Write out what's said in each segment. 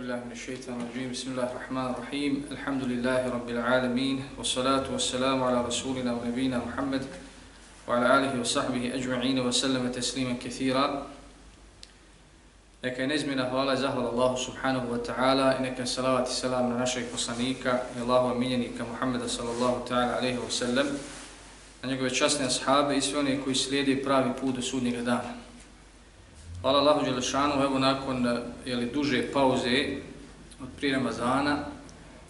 الله من الشيطان الرجيم بسم الله الرحمن الرحيم الحمد لله رب العالمين والصلاة والسلام على رسولنا ونبينا محمد وعلى آله وصحبه أجمعين وسلم تسليما كثيرا Neka je nezmjena hvala i zahvala Allahu subhanahu wa ta'ala i neka je salavat i salam na našeg poslanika i Allahu minjenika Muhammeda sallallahu ta'ala alaihi wa sallam na njegove časne ashabe i sve one koji slijedi pravi put do sudnjega dana. Hvala Allahu Đelešanu, evo nakon eh, jeli, duže pauze od prije Ramazana,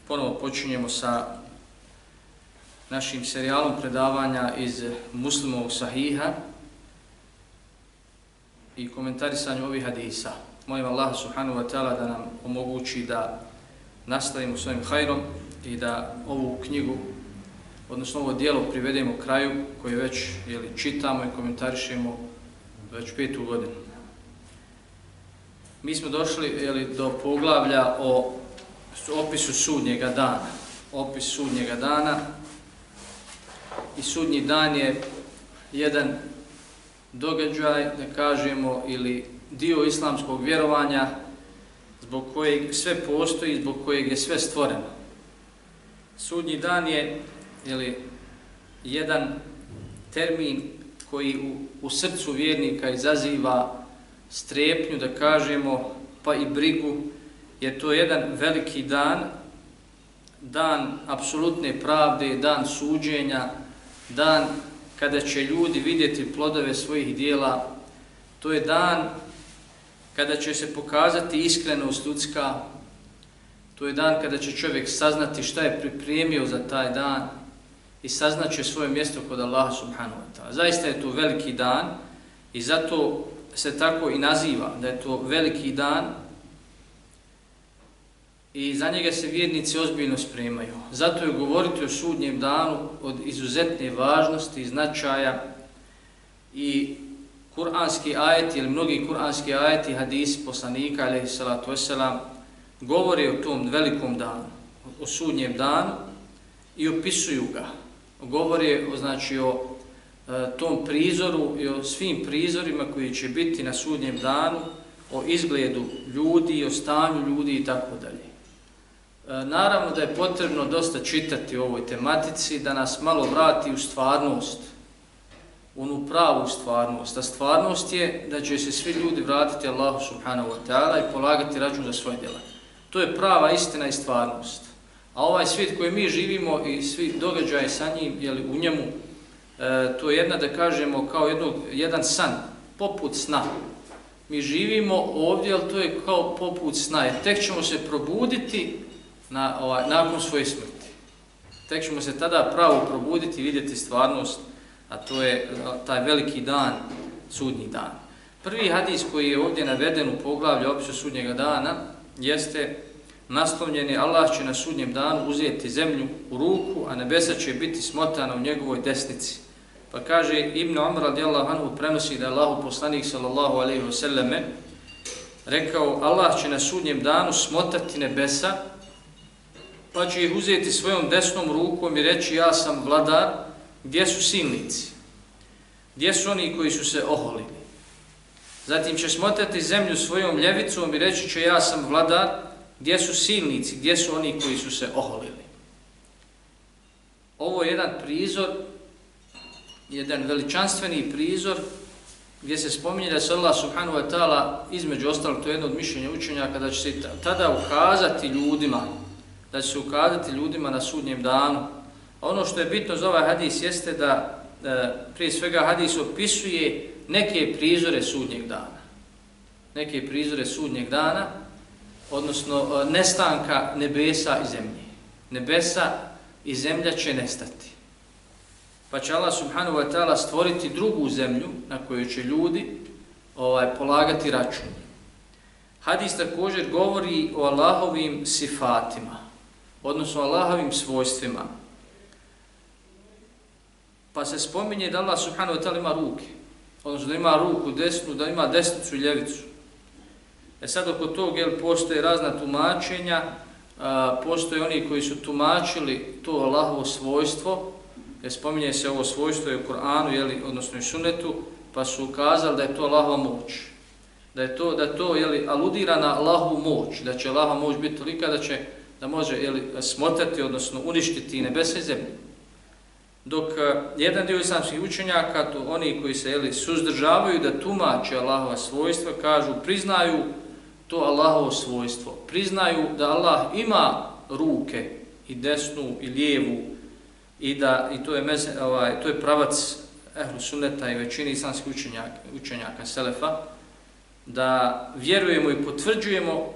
ponovo počinjemo sa našim serijalom predavanja iz muslimovog sahiha i komentarisanju ovih hadisa. Molim Allah subhanahu wa ta'ala da nam omogući da nastavimo svojim hajrom i da ovu knjigu, odnosno ovo dijelo privedemo kraju koje već jeli, čitamo i komentarišemo već petu godinu. Mi smo došli jeli, do poglavlja o opisu sudnjega dana. Opis sudnjega dana. I sudnji dan je jedan događaj, da kažemo, ili dio islamskog vjerovanja zbog kojeg sve postoji, zbog kojeg je sve stvoreno. Sudnji dan je jeli, jedan termin koji u, u srcu vjernika izaziva strepnju, da kažemo, pa i brigu, jer to je jedan veliki dan, dan apsolutne pravde, dan suđenja, dan kada će ljudi vidjeti plodove svojih dijela, to je dan kada će se pokazati iskrenost ljudska, to je dan kada će čovjek saznati šta je pripremio za taj dan i saznaće svoje mjesto kod Allaha subhanahu wa ta'ala. Zaista je to veliki dan i zato se tako i naziva, da je to veliki dan i za njega se vjernici ozbiljno spremaju. Zato je govoriti o sudnjem danu od izuzetne važnosti i značaja i kuranski ajeti ili mnogi kuranski ajeti hadisi poslanika alaihi salatu wasalam govore o tom velikom danu, o sudnjem danu i opisuju ga. Govore o, znači, o E, tom prizoru i o svim prizorima koji će biti na sudnjem danu, o izgledu ljudi, o stanju ljudi i tako dalje. E, naravno da je potrebno dosta čitati o ovoj tematici, da nas malo vrati u stvarnost, u pravu stvarnost. A stvarnost je da će se svi ljudi vratiti Allahu subhanahu wa ta'ala i polagati račun za svoje djela. To je prava istina i stvarnost. A ovaj svijet koji mi živimo i svi događaje sa njim, jeli, u njemu, e, to je jedna, da kažemo, kao jedno, jedan san, poput sna. Mi živimo ovdje, ali to je kao poput sna, jer tek ćemo se probuditi na, ovaj, nakon svoje smrti. Tek ćemo se tada pravo probuditi i vidjeti stvarnost, a to je taj veliki dan, sudnji dan. Prvi hadis koji je ovdje naveden u poglavlju opisu sudnjega dana, jeste naslovljen je Allah će na sudnjem danu uzeti zemlju u ruku, a nebesa će biti smotana u njegovoj desnici. Pa kaže Ibn Umar radijallahu anhu prenosi da je Allahu poslanik sallallahu alejhi ve selleme rekao Allah će na sudnjem danu smotati nebesa pa će ih uzeti svojom desnom rukom i reći ja sam vladar, gdje su silnici? Gdje su oni koji su se oholili? Zatim će smotati zemlju svojom ljevicom i reći će ja sam vladar, gdje su silnici? Gdje su oni koji su se oholili? Ovo je jedan prizor jedan veličanstveni prizor gdje se spominje da se Allah subhanahu wa ta'ala između ostalog, to je jedno od mišljenja učenja, kada će se tada ukazati ljudima, da će se ukazati ljudima na sudnjem danu. A ono što je bitno za ovaj hadis jeste da, da prije svega hadis opisuje neke prizore sudnjeg dana. Neke prizore sudnjeg dana, odnosno e, nestanka nebesa i zemlje. Nebesa i zemlja će nestati pa će Allah subhanahu wa ta'ala stvoriti drugu zemlju na kojoj će ljudi ovaj polagati račun. Hadis također govori o Allahovim sifatima, odnosno Allahovim svojstvima. Pa se spominje da Allah subhanahu wa ta'ala ima ruke, odnosno da ima ruku desnu, da ima desnicu i ljevicu. E sad oko tog jel, postoje razna tumačenja, a, postoje oni koji su tumačili to Allahovo svojstvo, jer spominje se ovo svojstvo u Koranu, jeli, odnosno i sunetu, pa su ukazali da je to Allahova moć. da je to, da to jeli, aludira na Allahovu moć, da će Allahova moć biti tolika da će da može jeli, smotati, odnosno uništiti nebese i zemlje. Dok e, jedan dio islamskih učenjaka, to oni koji se jeli, suzdržavaju da tumače Allahova svojstva, kažu, priznaju to Allahovo svojstvo, priznaju da Allah ima ruke i desnu i lijevu i da i to je mez, ovaj to je pravac ehlu sunneta i većini islamskih učenjaka, učenjaka selefa da vjerujemo i potvrđujemo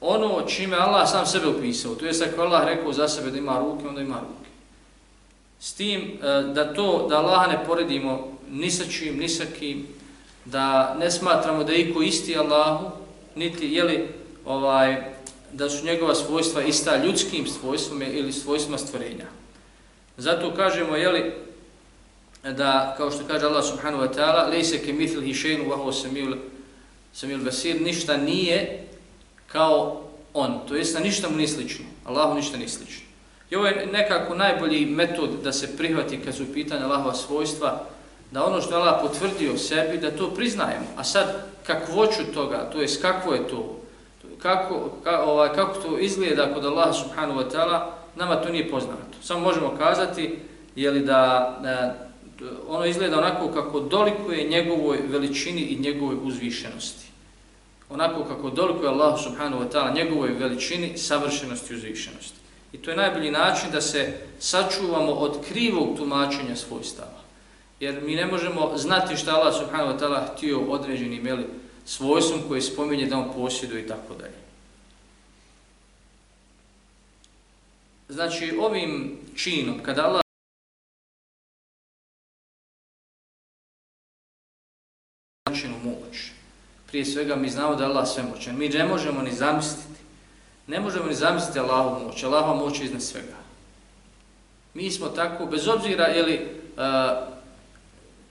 ono čime Allah sam sebe opisao. To jest ako Allah rekao za sebe da ima ruke, onda ima ruke. S tim eh, da to, da Allah ne poredimo ni sa čim, ni sa kim, da ne smatramo da je iko isti Allahu, niti je li ovaj, da su njegova svojstva ista ljudskim svojstvima ili svojstvima stvorenja. Zato kažemo, jeli, da, kao što kaže Allah subhanahu wa ta'ala, lejse ke mithl hišenu vaho samil, samil basir, ništa nije kao on, to jest na ništa mu nije slično, Allahu ništa nije slično. I ovo je nekako najbolji metod da se prihvati kad su pitanja Allahova svojstva, da ono što je Allah potvrdio sebi, da to priznajemo. A sad, kakvoću toga, to jest kakvo je to, kako, ka, ovaj, kako to izgleda kod Allaha subhanahu wa ta'ala, nama to nije poznato. Samo možemo kazati je li da, e, ono izgleda onako kako dolikuje njegovoj veličini i njegovoj uzvišenosti. Onako kako dolikuje Allah subhanahu wa ta'ala njegovoj veličini, savršenosti i uzvišenosti. I to je najbolji način da se sačuvamo od krivog tumačenja svojstava. Jer mi ne možemo znati šta Allah subhanahu wa ta'ala htio određenim jeli, svojstvom koje spominje da on posjeduje i tako dalje. Znači, ovim činom, kada Allah načinu moć, prije svega mi znamo da je Allah svemoćan, mi ne možemo ni zamisliti, ne možemo ni zamisliti Allahovu moć, Allahova moć je iznad svega. Mi smo tako, bez obzira, jeli, uh,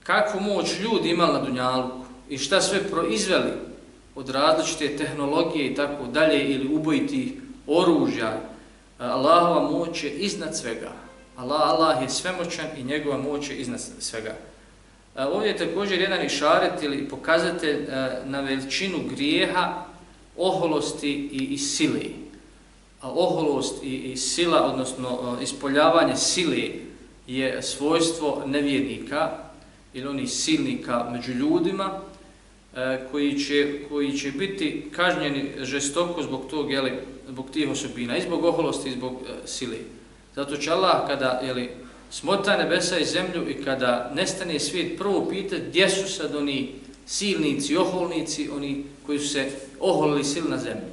kakvu moć ljudi imali na Dunjaluku, i šta sve proizveli od različite tehnologije i tako dalje ili ubojiti oružja, Allahova moć je iznad svega. Allah, Allah je svemoćan i njegova moć je iznad svega. E, ovdje je također jedan išaret ili pokazatelj e, na veličinu grijeha, oholosti i, i sile. A oholost i, i sila, odnosno e, ispoljavanje sile je svojstvo nevjernika ili onih silnika među ljudima, koji će, koji će biti kažnjeni žestoko zbog tog, jeli, zbog tih osobina, i zbog oholosti, i zbog e, sile. Zato će Allah, kada jeli, smota nebesa i zemlju i kada nestane svijet, prvo pita gdje su sad oni silnici, oholnici, oni koji su se oholili sil na zemlju.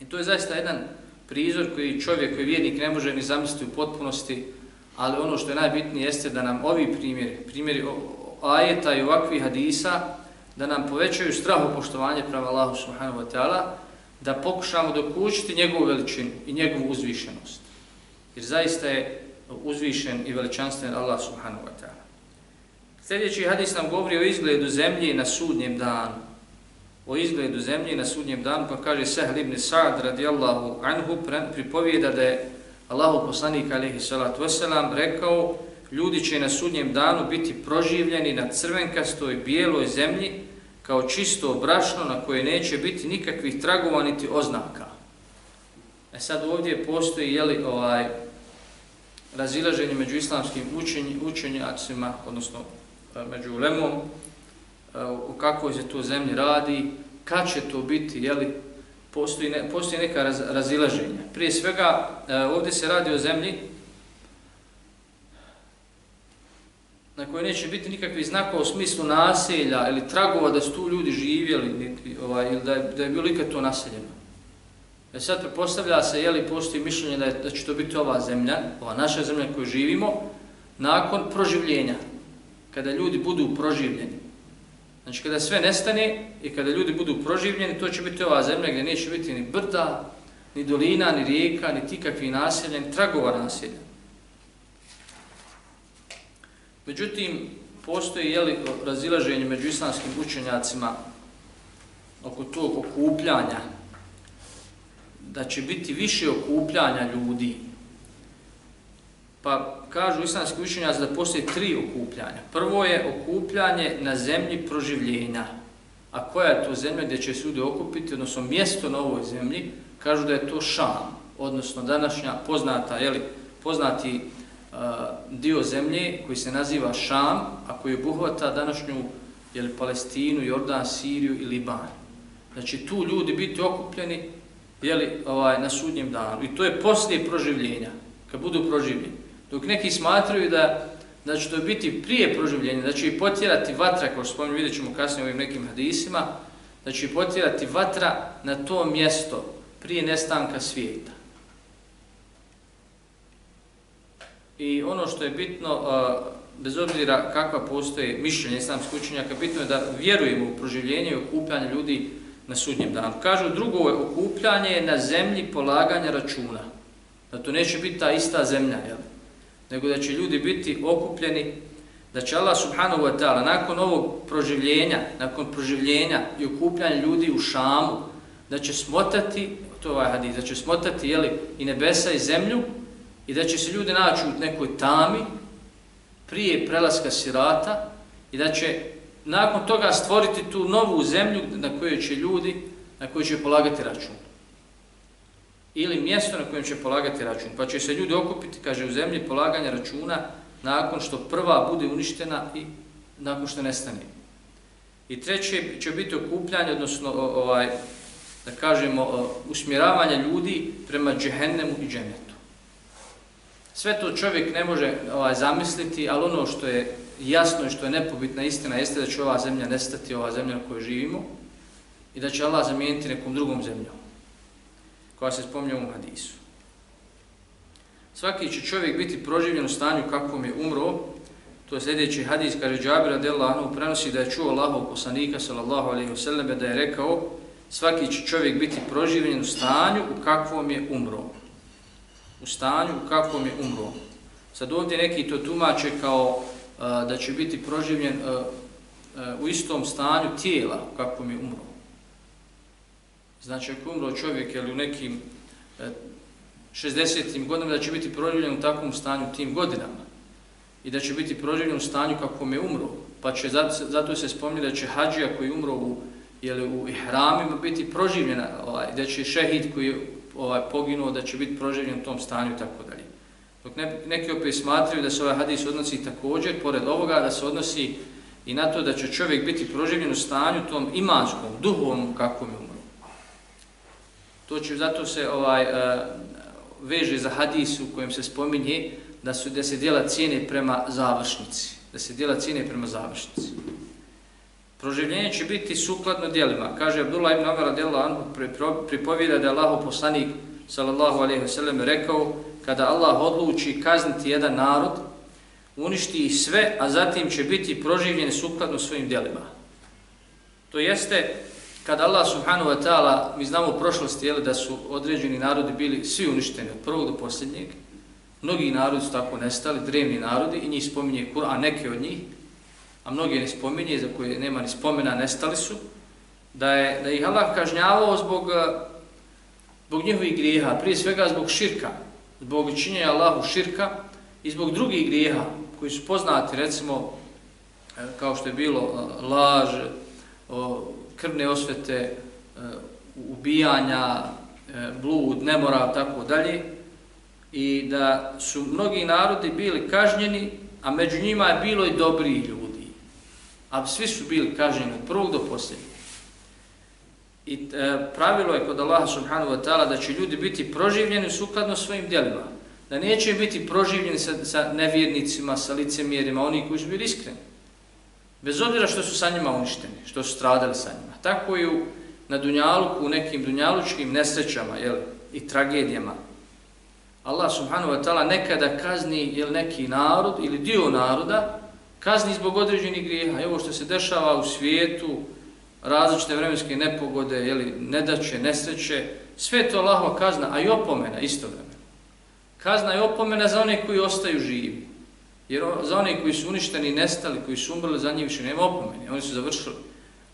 I to je zaista jedan prizor koji čovjek, koji vjernik ne može ni zamisliti u potpunosti, ali ono što je najbitnije jeste da nam ovi primjeri, primjeri ajeta i ovakvih hadisa da nam povećaju strahu poštovanje prema Allahu subhanahu wa ta'ala, da pokušamo dokućiti njegovu veličinu i njegovu uzvišenost. Jer zaista je uzvišen i veličanstven Allah subhanahu wa ta'ala. Sljedeći hadis nam govori o izgledu zemlje na sudnjem danu. O izgledu zemlje na sudnjem danu, pa kaže Sehl ibn Sa'd radijallahu anhu, pripovijeda da je Allahu poslanik alaihi salatu wasalam rekao ljudi će na sudnjem danu biti proživljeni na crvenkastoj bijeloj zemlji kao čisto brašno na koje neće biti nikakvih tragova niti oznaka. E sad ovdje postoji jeli, ovaj, razilaženje među islamskim učenj, učenjacima, odnosno e, među ulemom, e, u kakvoj se to zemlji radi, kad će to biti, jeli, postoji, ne, postoji neka raz, razilaženja. Prije svega, e, ovdje se radi o zemlji na kojoj neće biti nikakvi znakova u smislu naselja ili tragova da su tu ljudi živjeli ovaj, ili da je, da je bilo ikad to naseljeno. E sad prepostavlja se, jeli, postoji mišljenje da, je, da će to biti ova zemlja, ova naša zemlja koju živimo, nakon proživljenja, kada ljudi budu proživljeni. Znači kada sve nestane i kada ljudi budu proživljeni, to će biti ova zemlja gdje neće biti ni brda, ni dolina, ni rijeka, ni tikakvi naselja, ni tragova naselja. Međutim, postoji jeli, razilaženje među islamskim učenjacima oko tog okupljanja, da će biti više okupljanja ljudi. Pa kažu islamski učenjaci da postoji tri okupljanja. Prvo je okupljanje na zemlji proživljenja. A koja je to zemlja gdje će se ljudi okupiti, odnosno mjesto na ovoj zemlji, kažu da je to Šam, odnosno današnja poznata, jeli, poznati dio zemlje koji se naziva Šam, a koji obuhvata današnju jeli, Palestinu, Jordan, Siriju i Liban. Znači tu ljudi biti okupljeni jeli, ovaj, na sudnjem danu. I to je poslije proživljenja, kad budu proživljeni. Dok neki smatraju da da će to biti prije proživljenja, da će i potjerati vatra, kao što spomenu, vidjet ćemo kasnije ovim nekim hadisima, da će potjerati vatra na to mjesto prije nestanka svijeta. I ono što je bitno, bez obzira kakva postoje mišljenje islamske učenjaka, bitno je da vjerujemo u proživljenje i okupljanje ljudi na sudnjem danu. Kažu drugo je okupljanje na zemlji polaganja računa. Da to neće biti ta ista zemlja, jel? nego da će ljudi biti okupljeni, da će Allah subhanahu wa ta'ala nakon ovog proživljenja, nakon proživljenja i okupljanja ljudi u Šamu, da će smotati, to je ovaj hadis, da će smotati jeli, i nebesa i zemlju i da će se ljudi naći u nekoj tami prije prelaska sirata i da će nakon toga stvoriti tu novu zemlju na kojoj će ljudi, na kojoj će polagati račun ili mjesto na kojem će polagati račun. Pa će se ljudi okupiti, kaže, u zemlji polaganja računa nakon što prva bude uništena i nakon što nestane. I treće će biti okupljanje, odnosno ovaj, da kažemo, usmjeravanje ljudi prema džehennemu i dženetu. Sve to čovjek ne može ovaj, zamisliti, ali ono što je jasno i što je nepobitna istina jeste da će ova zemlja nestati, ova zemlja na kojoj živimo i da će Allah zamijeniti nekom drugom zemljom koja se spominje u hadisu. Svaki će čovjek biti proživljen u stanju kakvom je umro, to je sljedeći hadis, kaže Džabir radijallahu anhu, prenosi da je čuo Allahov poslanika, sallallahu alaihi wasallam, da je rekao, svaki će čovjek biti proživljen u stanju u kakvom je umro. U stanju u kakvom je umro. Sad ovdje neki to tumače kao a, da će biti proživljen a, a, u istom stanju tijela u kakvom je umro. Znači, ako umro čovjek ili u nekim 60. Godinama, da će biti proživljen u takvom stanju tim godinama. I da će biti proživljen u stanju kakvom je umro. Pa će, zato se spominje da će hađija koji umro u, jeli, u ihramima biti proživljena, ovaj, da će šehid koji je ovaj, poginuo, da će biti proživljen u tom stanju i tako dalje. Dok ne, neki opet smatraju da se ovaj hadis odnosi također, pored ovoga, da se odnosi i na to da će čovjek biti proživljen u stanju tom imanskom, duhovnom kakvom je umro. To će zato se ovaj uh, veže za hadis u kojem se spominje da su da se djela cijene prema završnici, da se djela cijene prema završnici. Proživljenje će biti sukladno djelima. Kaže Abdullah ibn Amara djela Anhu pripovijeda da je Allahov poslanik sallallahu alaihi ve sellem rekao kada Allah odluči kazniti jedan narod, uništi ih sve, a zatim će biti proživljeni sukladno svojim djelima. To jeste, kada Allah subhanahu wa ta'ala, mi znamo u prošlosti jeli, da su određeni narodi bili svi uništeni od prvog do posljednjeg, mnogi narodi su tako nestali, drevni narodi, i njih spominje Kur'an, neke od njih, a mnogi ne spominje, za koje nema ni spomena, nestali su, da je da ih Allah kažnjavao zbog, eh, zbog njihovih grijeha, prije svega zbog širka, zbog činjenja Allahu širka i zbog drugih grijeha koji su poznati, recimo, eh, kao što je bilo eh, laž, krvne osvete, ubijanja, blud, nemora, tako dalje, i da su mnogi narodi bili kažnjeni, a među njima je bilo i dobri ljudi. A svi su bili kažnjeni od prvog do posljednjeg. I e, pravilo je kod Allaha subhanahu wa ta'ala da će ljudi biti proživljeni sukladno svojim djelima. Da neće biti proživljeni sa, sa nevjernicima, sa licemjerima, oni koji su bili iskreni. Bez obzira što su sa njima uništeni, što su stradali sa njima. Tako i u, na Dunjaluku, u nekim Dunjalučkim nesrećama jel, i tragedijama. Allah subhanahu wa ta'ala nekada kazni jel, neki narod ili dio naroda, kazni zbog određenih grijeha. Evo što se dešava u svijetu, različite vremenske nepogode, jeli, nedaće, nesreće, sve to Allahova kazna, a i opomena isto vremena. Kazna je opomena za one koji ostaju živi. Jer za one koji su uništeni nestali, koji su umrli, za njih više nema opomeni, oni su završili.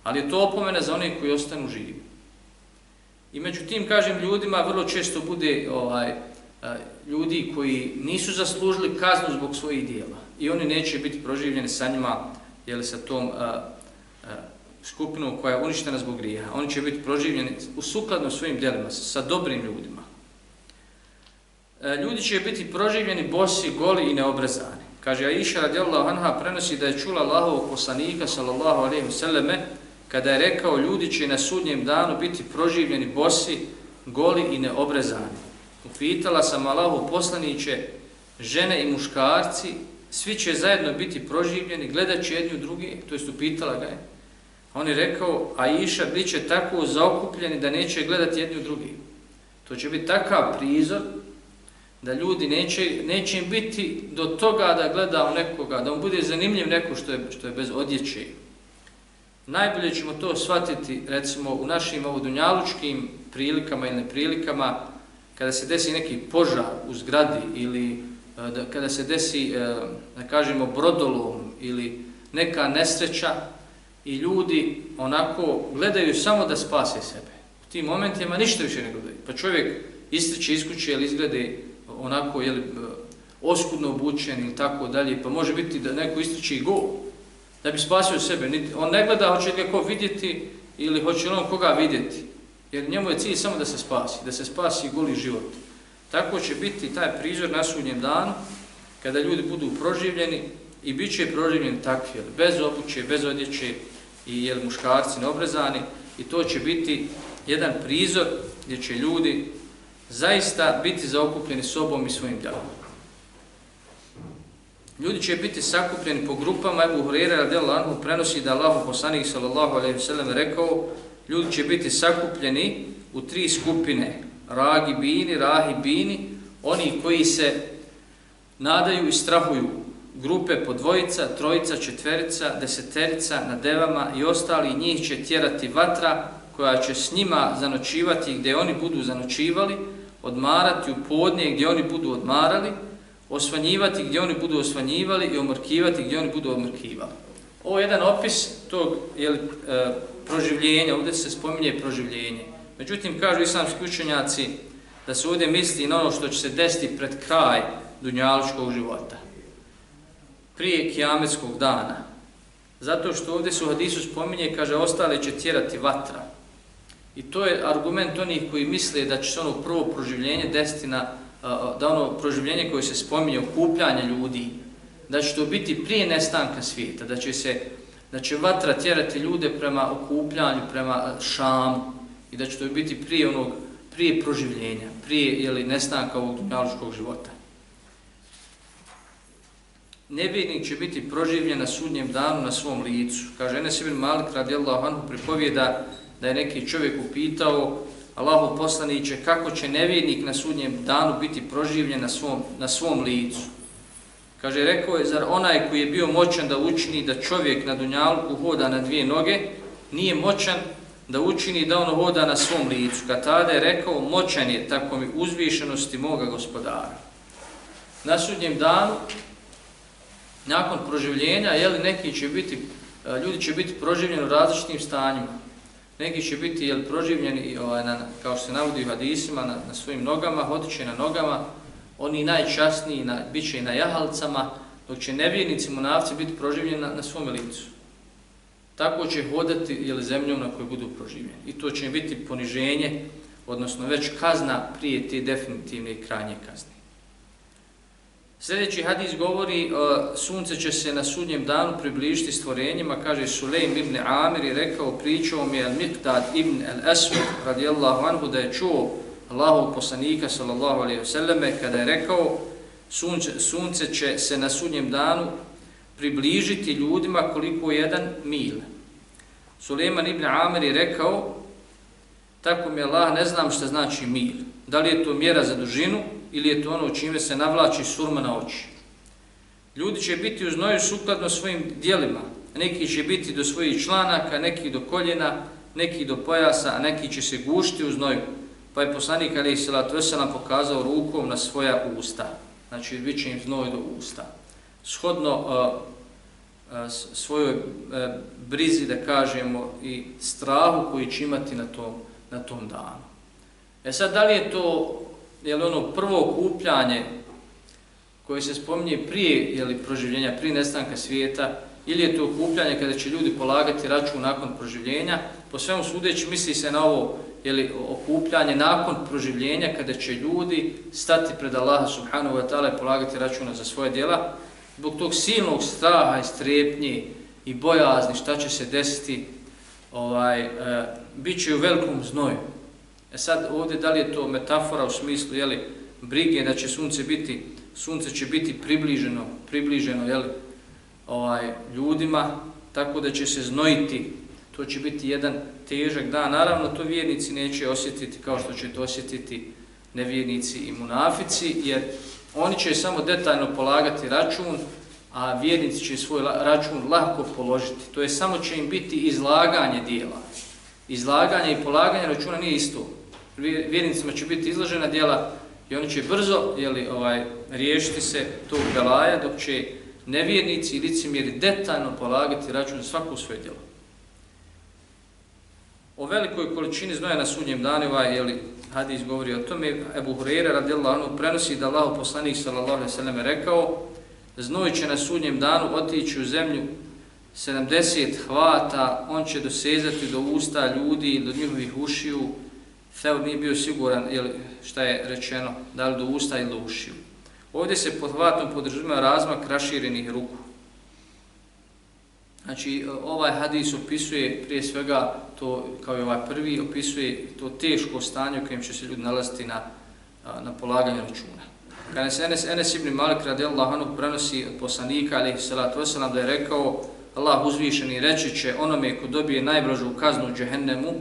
Ali je to opomena za one koji ostanu živi. I među tim, kažem, ljudima vrlo često bude ovaj, ljudi koji nisu zaslužili kaznu zbog svojih dijela. I oni neće biti proživljeni sa njima, jeli sa tom a, a, skupinom koja je uništena zbog grija. Oni će biti proživljeni u sukladno svojim djelima, sa dobrim ljudima. E, ljudi će biti proživljeni bosi, goli i neobrezani. Kaže Aisha radijallahu anha prenosi da je čula Allahovog poslanika sallallahu alejhi vseleme, kada je rekao ljudi će na sudnjem danu biti proživljeni bosi, goli i neobrezani. Upitala sam Allahu poslaniće, žene i muškarci, svi će zajedno biti proživljeni, gledat će jedni u drugi, to jest upitala ga je. On je rekao, a Iša bit će tako zaokupljeni da neće gledati jedni u drugi. To će biti takav prizor da ljudi neće, neće im biti do toga da gleda u nekoga, da on bude zanimljiv neko što je, što je bez odjeće. Najbolje ćemo to shvatiti, recimo, u našim ovodunjalučkim prilikama ili neprilikama, kada se desi neki požar u zgradi ili E, da, kada se desi, e, da kažemo, brodolom ili neka nesreća i ljudi onako gledaju samo da spase sebe. U tim momentima ništa više ne gledaju. Pa čovjek istriče iz kuće ili izglede onako jeli, e, oskudno obučen ili tako dalje, pa može biti da neko istriče i go da bi spasio sebe. On ne gleda hoće li ga ko vidjeti ili hoće li on koga vidjeti. Jer njemu je cilj samo da se spasi, da se spasi goli život. Tako će biti taj prizor na sudnjem danu kada ljudi budu proživljeni i bit će proživljeni takvi, bez obuće, bez odjeće i jel, muškarci neobrezani i to će biti jedan prizor gdje će ljudi zaista biti zaokupljeni sobom i svojim djelom. Ljudi će biti sakupljeni po grupama, Ebu Hurera radijallahu anhu prenosi da Allah poslanik sallallahu alejhi ve sellem rekao ljudi će biti sakupljeni u tri skupine, ragi bini, rahi bini, oni koji se nadaju i strahuju grupe po dvojica, trojica, četverica, deseterica na devama i ostali njih će tjerati vatra koja će s njima zanočivati gdje oni budu zanočivali, odmarati u podnije gdje oni budu odmarali, osvanjivati gdje oni budu osvanjivali i omrkivati gdje oni budu omrkivali. Ovo je jedan opis tog jeli, e, proživljenja, ovdje se spominje proživljenje. Međutim, kažu islamski učenjaci da se ovdje misli na ono što će se desiti pred kraj dunjaličkog života. Prije kijametskog dana. Zato što ovdje su u hadisu spominje, kaže, ostale će tjerati vatra. I to je argument onih koji misle da će se ono prvo proživljenje desiti na da ono proživljenje koje se spominje okupljanje ljudi, da će to biti prije nestanka svijeta, da će se da će vatra tjerati ljude prema okupljanju, prema šamu i da će to biti prije onog prije proživljenja, prije ili nestanka ovog dunjaluškog života. Nevjernik će biti proživljen na sudnjem danu na svom licu. Kaže Enes ibn Malik radijallahu anhu pripovijeda da je neki čovjek upitao Allahu poslaniće kako će nevjernik na sudnjem danu biti proživljen na svom, na svom licu. Kaže, rekao je, zar onaj koji je bio moćan da učini da čovjek na dunjalku hoda na dvije noge, nije moćan da učini da ono voda na svom licu. Kad tada je rekao, moćan je tako mi uzvišenosti moga gospodara. Na sudnjem danu, nakon proživljenja, jeli neki će biti, e, ljudi će biti proživljeni u različitim stanjima neki će biti jel, proživljeni, ovaj, na, kao što se navodi u hadisima, na, na svojim nogama, hodiće na nogama, oni najčasniji na, bit će i na jahalcama, dok će nevjernici munavci biti proživljeni na, na svom licu. Tako će hodati ili zemljom na kojoj budu proživljeni. I to će biti poniženje, odnosno već kazna prije te definitivne i krajnje kazne. Sljedeći hadis govori, e, sunce će se na sudnjem danu približiti stvorenjima, kaže Sulejm ibn Amir i rekao, pričao mi je Al-Miqdad ibn Al-Aswad radijallahu anhu da je čuo Allahov poslanika sallallahu alaihi vseleme kada je rekao, sunce, sunce će se na sudnjem danu približiti ljudima koliko jedan mil. Suleiman ibn Amir je rekao, tako mi Allah ne znam šta znači mir. Da li je to mjera za dužinu ili je to ono čime se navlači surma na oči. Ljudi će biti u znoju sukladno svojim dijelima. Neki će biti do svojih članaka, neki do koljena, neki do pojasa, a neki će se gušti u znoju. Pa je poslanik Ali Isilat Veselam pokazao rukom na svoja usta. Znači, bit će im znoj do usta. Shodno uh, E, svojoj e, brizi, da kažemo, i strahu koji će imati na tom, na tom danu. E sad, da li je to je li ono prvo kupljanje koje se spominje prije je li proživljenja, prije nestanka svijeta, ili je to okupljanje kada će ljudi polagati račun nakon proživljenja. Po svemu sudeći misli se na ovo jeli, okupljanje nakon proživljenja kada će ljudi stati pred Allaha subhanahu wa ta'ala i polagati računa za svoje djela. Zbog tog silnog straha i strepnje i bojazni šta će se desiti, ovaj, e, bit će u velikom znoju. E sad ovdje da li je to metafora u smislu jeli, brige da će sunce biti, sunce će biti približeno, približeno jeli, ovaj, ljudima, tako da će se znojiti, to će biti jedan težak dan. Naravno, to vjernici neće osjetiti kao što će to osjetiti nevjernici i munafici, jer oni će samo detaljno polagati račun, a vjernici će svoj račun lako položiti. To je samo će im biti izlaganje dijela. Izlaganje i polaganje računa nije isto. Vjernicima će biti izložena dijela i oni će brzo jeli, ovaj, riješiti se tog belaja, dok će nevjernici i licimjeri detaljno polagati račun svako svaku svoje djelo. O velikoj količini znoja na sudnjem danu, ovaj, jeli, hadis govori o tome, Ebu Hureyre radijallahu anhu prenosi da Allah poslanik sallallahu alaihi sallam rekao znoj će na sudnjem danu otići u zemlju 70 hvata, on će dosezati do usta ljudi i do njihovih ušiju. Theo nije bio siguran ili šta je rečeno, da li do usta ili do ušiju. Ovdje se pod hvatom podržima razmak raširenih ruku. Znači, ovaj hadis opisuje prije svega, to kao i ovaj prvi, opisuje to teško stanje u kojem će se ljudi nalaziti na, na polaganju računa. Kada se Enes, Enes ibn Malik radijallahu anhu prenosi od poslanika, alaihi salatu wasalam, da je rekao, Allah uzvišeni reći će onome ko dobije najblažu kaznu u džehennemu,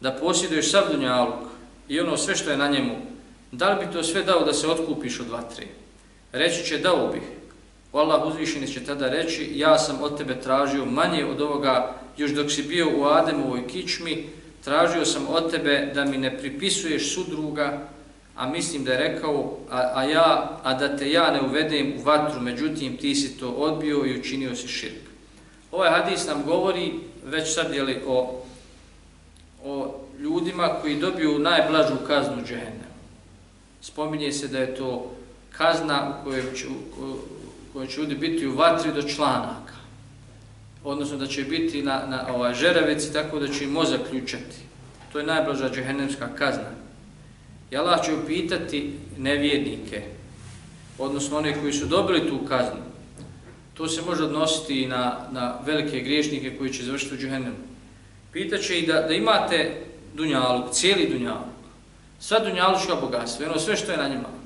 da posjeduješ sav dunjaluk i ono sve što je na njemu, da li bi to sve dao da se otkupiš od vatre? Reći će dao bih. Allah uzvišeni će tada reći, ja sam od tebe tražio manje od ovoga, još dok si bio u Ademovoj kičmi, tražio sam od tebe da mi ne pripisuješ sudruga, a mislim da je rekao, a, a, ja, a da te ja ne uvedem u vatru, međutim ti si to odbio i učinio si širk. Ovaj hadis nam govori već sad jeli, o, o ljudima koji dobiju najblažu kaznu džehenne. Spominje se da je to kazna u kojoj će, u koji će ljudi biti u vatri do članaka. Odnosno da će biti na, na ovaj, žeravici tako da će im mozak ključati. To je najblaža džehennemska kazna. I Allah će upitati nevjednike, odnosno one koji su dobili tu kaznu. To se može odnositi i na, na velike griješnike koji će završiti u džehennemu. Pitaće i da, da imate dunjaluk, cijeli dunjaluk, sva dunjalučka bogatstva, ono sve što je na njima.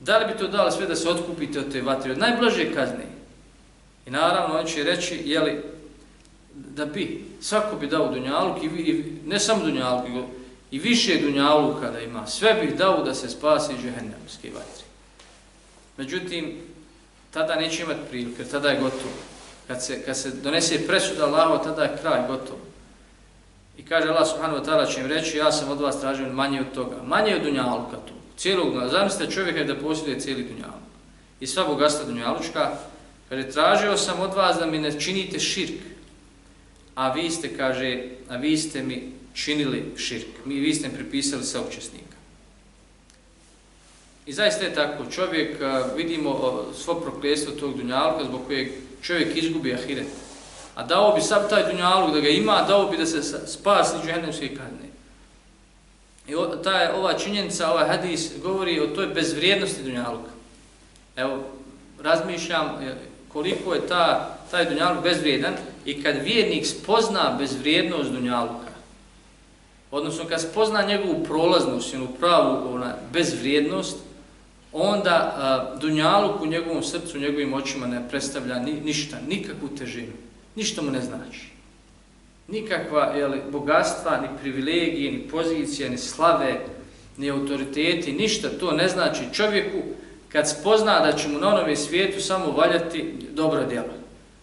Da li bi to dali sve da se otkupite od te vatre, od najblaže kazne? I naravno on će reći, jeli, da bi, svako bi dao dunjaluk i, i ne samo dunjaluk, i više dunjaluka da ima, sve bih dao da se spasi džehennemske vatre. Međutim, tada neće imati prilike, tada je gotovo. Kad se, kad se donese presuda Allaho, tada je kraj gotovo. I kaže Allah subhanahu wa ta'ala će im reći, ja sam od vas tražio manje od toga, manje od dunjaluka tu, cijelog dunjaluka. Zamislite čovjeka da posjeduje cijeli dunjaluk. I sva bogatstva dunjalučka, kaže, tražio sam od vas da mi ne činite širk, a vi ste, kaže, a vi ste mi činili širk. Mi vi ste pripisali saučesnika. I zaista je tako, čovjek, vidimo svo prokljestvo tog dunjaluka zbog kojeg čovjek izgubi ahiret. A dao bi sam taj dunjaluk da ga ima, dao bi da se spasi džehennemske kadne. I ta je ova činjenica, ovaj hadis govori o toj bezvrijednosti dunjaluka. Evo, razmišljam e, koliko je ta, taj dunjaluk bezvrijedan i kad vjernik spozna bezvrijednost dunjaluka, odnosno kad spozna njegovu prolaznost, njenu pravu ona, bezvrijednost, onda a, Dunjaluk u njegovom srcu, u njegovim očima ne predstavlja ni, ništa, nikakvu težinu. Ništa mu ne znači. Nikakva jeli, bogatstva, ni privilegije, ni pozicije, ni slave, ni autoriteti, ništa to ne znači čovjeku kad spozna da će mu na onome svijetu samo valjati dobra djela.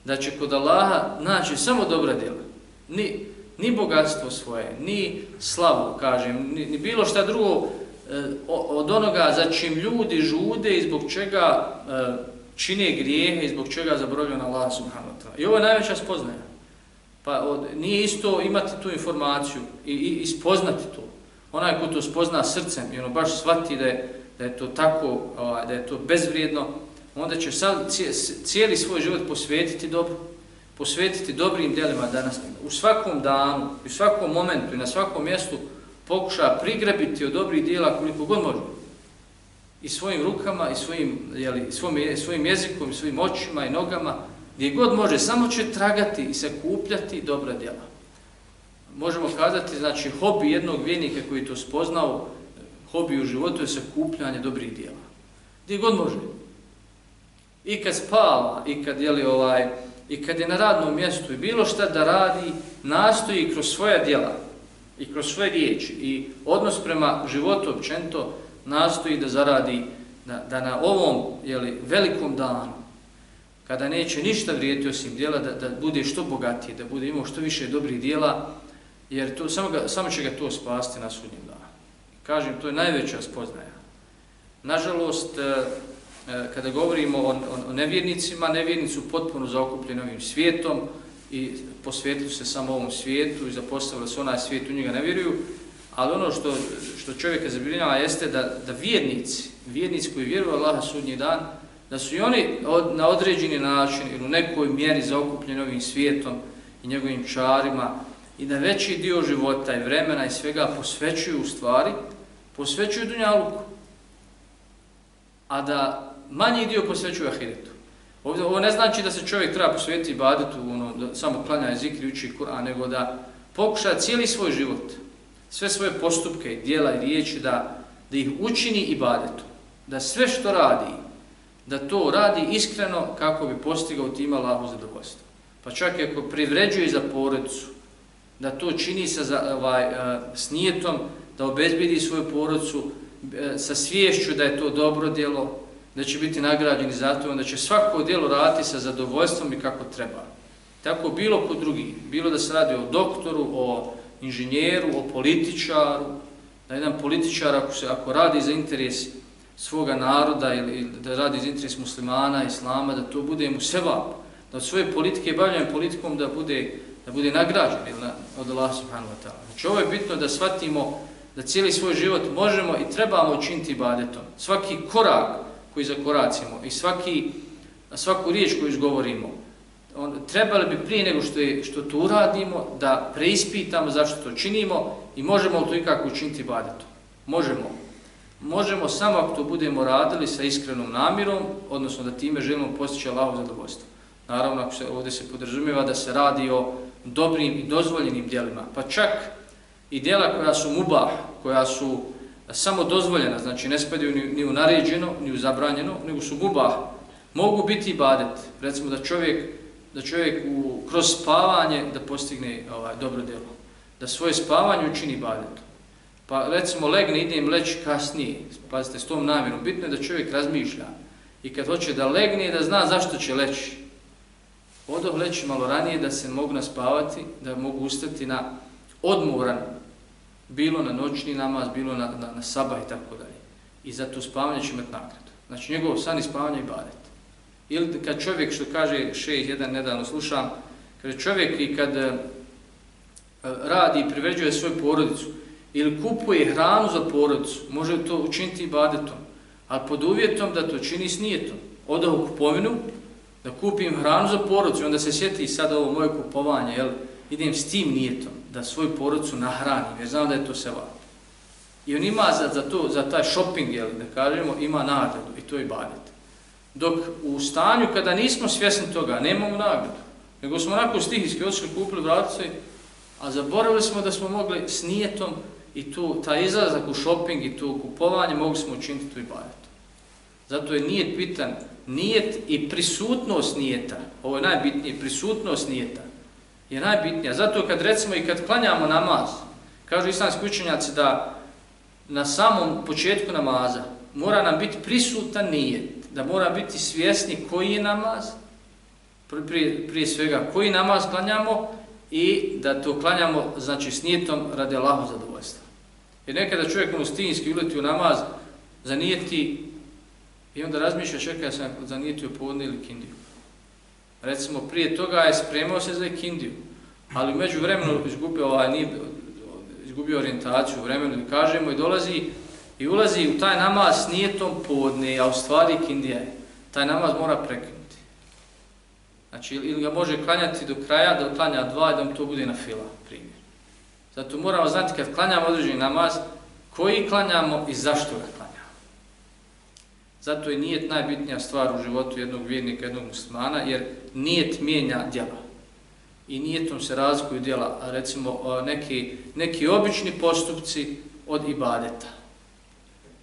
Da će kod Allaha naći samo dobra djela. Ni, ni bogatstvo svoje, ni slavu, kažem, ni, ni bilo šta drugo e, od onoga za čim ljudi žude i zbog čega e, čine grijehe i zbog čega zabrovljaju na Allah subhanahu wa ta'ala. I ovo je najveća spoznaja. Pa od, nije isto imati tu informaciju i, i, i spoznati to. Onaj ko to spozna srcem i ono baš shvati da je, da je to tako, ovaj, da je to bezvrijedno, onda će sad cijeli svoj život posvetiti dobro, posvetiti dobrim djelima danas, u svakom danu, u svakom momentu i na svakom mjestu pokuša prigrebiti od dobrih dijela koliko god može. I svojim rukama, i svojim, jeli, svojim, svojim jezikom, i svojim očima i nogama, gdje god može, samo će tragati i se kupljati dobra djela. Možemo kazati, znači, hobi jednog vjernika koji to spoznao, hobi u životu je sakupljanje dobrih djela. Gdje god može. I kad spava, i kad, jeli, ovaj, i kad je na radnom mjestu i bilo šta da radi, nastoji kroz svoja djela i kroz svoje riječi i odnos prema životu općento nastoji da zaradi da, da na ovom jeli, velikom danu kada neće ništa vrijediti osim djela, da, da bude što bogatije, da bude imao što više dobrih djela, jer to, samo, ga, samo će ga to spasti na sudnjem danu. Kažem, to je najveća spoznaja. Nažalost, e, e, kada govorimo o, o nevjernicima, nevjernici su potpuno zaokupljeni ovim svijetom i posvjetili se samo ovom svijetu i zapostavili se onaj svijet, u njega ne vjeruju, ali ono što, što čovjeka zabrinjava jeste da, da vjernici, vjernici koji vjeruju Allaha sudnji dan, da su i oni od, na određeni način ili u nekoj mjeri zaokupljeni ovim svijetom i njegovim čarima i da veći dio života i vremena i svega posvećuju u stvari, posvećuju Dunjaluku, a da manji dio posvećuju Ahiretu. Ovdje, ovo ne znači da se čovjek treba posvetiti ibadetu, ono, da samo klanja i uči Kur'an, nego da pokuša cijeli svoj život, sve svoje postupke, dijela i riječi, da, da ih učini ibadetu. Da sve što radi, da to radi iskreno kako bi postigao tim Allahu zadovoljstvo. Pa čak i ako privređuje za porodicu, da to čini sa za, ovaj, e, s nijetom, da obezbedi svoju porodicu e, sa sviješću da je to dobro djelo, da će biti nagrađeni za to, onda će svako djelo raditi sa zadovoljstvom i kako treba. Tako bilo ko drugi, bilo da se radi o doktoru, o inženjeru, o političaru, da jedan političar ako, se, ako radi za interes svoga naroda ili da radi iz interes muslimana, islama, da to bude mu sevap, da od svoje politike bavljanje politikom da bude, da bude nagrađen ili na, od Allah subhanahu wa ta'ala. Znači ovo je bitno da shvatimo da cijeli svoj život možemo i trebamo učiniti ibadetom. Svaki korak koji zakoracimo i svaki, svaku riječ koju izgovorimo, on, trebali bi prije nego što, je, što to uradimo da preispitamo zašto to činimo i možemo to ikako učiniti ibadetom. Možemo. Možemo samo ako to budemo radili sa iskrenom namirom, odnosno da time želimo postići Allahov zadovoljstvo. Naravno, ako se, ovdje se podrazumijeva da se radi o dobrim i dozvoljenim dijelima, pa čak i dijela koja su mubah, koja su samo dozvoljena, znači ne spadaju ni, ni u naređeno, ni u zabranjeno, nego su mubah, mogu biti ibadet. Recimo da čovjek, da čovjek u, kroz spavanje da postigne ovaj, dobro djelo. Da svoje spavanje učini ibadetom. Pa recimo legne, idem leći kasnije, pazite, s tom namjerom. Bitno je da čovjek razmišlja i kad hoće da legne, da zna zašto će leći. Odoh leći malo ranije da se mogu naspavati, da mogu ustati na odmoran, bilo na noćni namaz, bilo na, na, na sabah i tako dalje. I za to spavanje će imati nagradu. Znači njegov san i spavanje i badet. Ili kad čovjek, što kaže šejih jedan nedavno slušam, kaže čovjek i kad eh, radi i privređuje svoju porodicu, ili kupuje hranu za porodicu, može to učiniti i badetom, ali pod uvjetom da to čini s nijetom. Odah u kupovinu, da kupim hranu za porodicu, onda se sjeti sad ovo moje kupovanje, jel, idem s tim nijetom, da svoju porodicu nahranim, jer znam da je to seva. I on ima za, za, to, za taj shopping, jel, da kažemo, ima nagradu i to je badet. Dok u stanju kada nismo svjesni toga, nemamo nagradu, nego smo onako stihijski odšli, kupili vratice, a zaboravili smo da smo mogli s nijetom i tu, ta izlazak u shopping i tu kupovanje mogli smo učiniti tu i baviti. Zato je nijet bitan, nijet i prisutnost nijeta, ovo je najbitnije, prisutnost nijeta je najbitnija. Zato kad recimo i kad klanjamo namaz, kažu islamski učenjaci da na samom početku namaza mora nam biti prisutan nijet, da mora biti svjesni koji je namaz, prije, prije svega koji namaz klanjamo i da to klanjamo znači s nijetom radi Allahu zadovoljstva. Jer nekada čovjek ono mustinski uleti u namaz, zanijeti i onda razmišlja čekaj, sam zanijetio povodne ili kindiju. Recimo, prije toga je spremao se za kindiju, ali među vremenu izgubio, ovaj, nije, izgubio orijentaciju u vremenu, kažemo, i dolazi i ulazi u taj namaz s nijetom povodne, a u stvari kindija je. taj namaz mora prekinuti. Znači, ili ga može klanjati do kraja, da klanja dva i da mu to bude na fila, primjer. Zato moramo znati kad klanjamo određeni namaz, koji klanjamo i zašto ga klanjamo. Zato je nijet najbitnija stvar u životu jednog vjernika, jednog muslimana, jer nijet mijenja djela. I nijetom se razlikuju djela, recimo neki, neki obični postupci od ibadeta.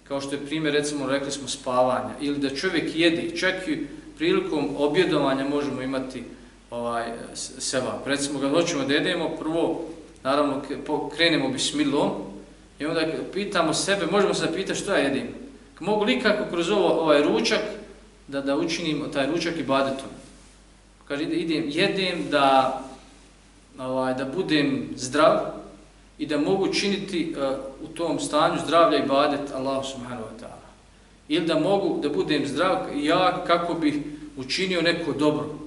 Kao što je primjer, recimo, rekli smo spavanja, ili da čovjek jedi, čak i prilikom objedovanja možemo imati ovaj seba. Recimo, kad hoćemo da jedemo, prvo, naravno, krenemo bismilom, i onda pitamo sebe, možemo se zapitati što ja jedim. Mogu li kako kroz ovo, ovaj ručak da da učinim taj ručak i badetom? Kaže, idem, jedem da, ovaj, da budem zdrav i da mogu činiti uh, u tom stanju zdravlja i badet Allah subhanahu wa ta'ala. Ili da mogu da budem zdrav i ja kako bih učinio neko dobro.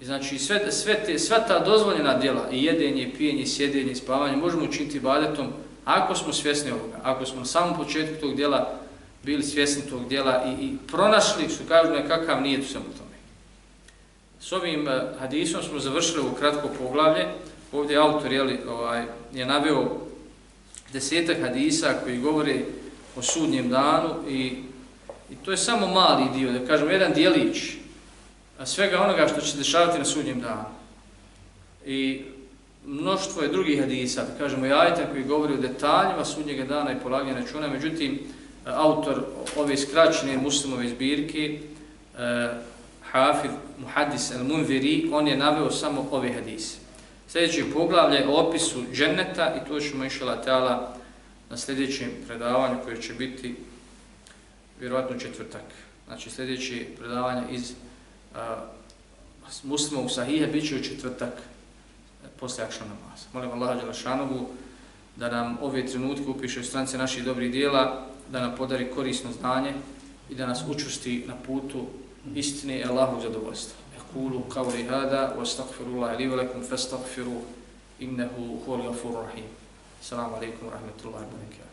I znači sve, sve, te, sve ta dozvoljena djela, i jedenje, i pijenje, i sjedenje, i spavanje, možemo učiniti badetom ako smo svjesni ovoga. Ako smo na samom početku tog djela bili svjesni tog djela i, i pronašli, što kažu nekakav nije tu sam tome. S ovim eh, hadisom smo završili u kratko poglavlje. Ovdje autor jeli, ovaj, je naveo desetak hadisa koji govore o sudnjem danu i, i to je samo mali dio, da kažemo jedan dijelić svega onoga što će dešavati na sudnjem danu. I mnoštvo je drugih hadisa, kažemo i ajta koji govori o detaljima sudnjega dana i polaganja računa, međutim, autor ove skraćene muslimove zbirke, eh, Hafid Muhaddis al-Munviri, on je naveo samo ove hadise. Sljedeće poglavlje o opisu dženneta i to ćemo išla tala na sljedećem predavanju koje će biti vjerovatno četvrtak. Znači sljedeće predavanje iz uh, u sahije bit će u četvrtak e, posle akšan namaza. Molim Allaha Đelešanovu da nam ove trenutke upiše u strance naših dobrih dijela, da nam podari korisno znanje i da nas učusti na putu istine i Allahu zadovoljstva. Ekulu kavli hada, wa stakfirullahi li velikum, fa stakfiru innehu huval gafur rahim. Assalamu alaikum wa rahmatullahi wa barakatuh.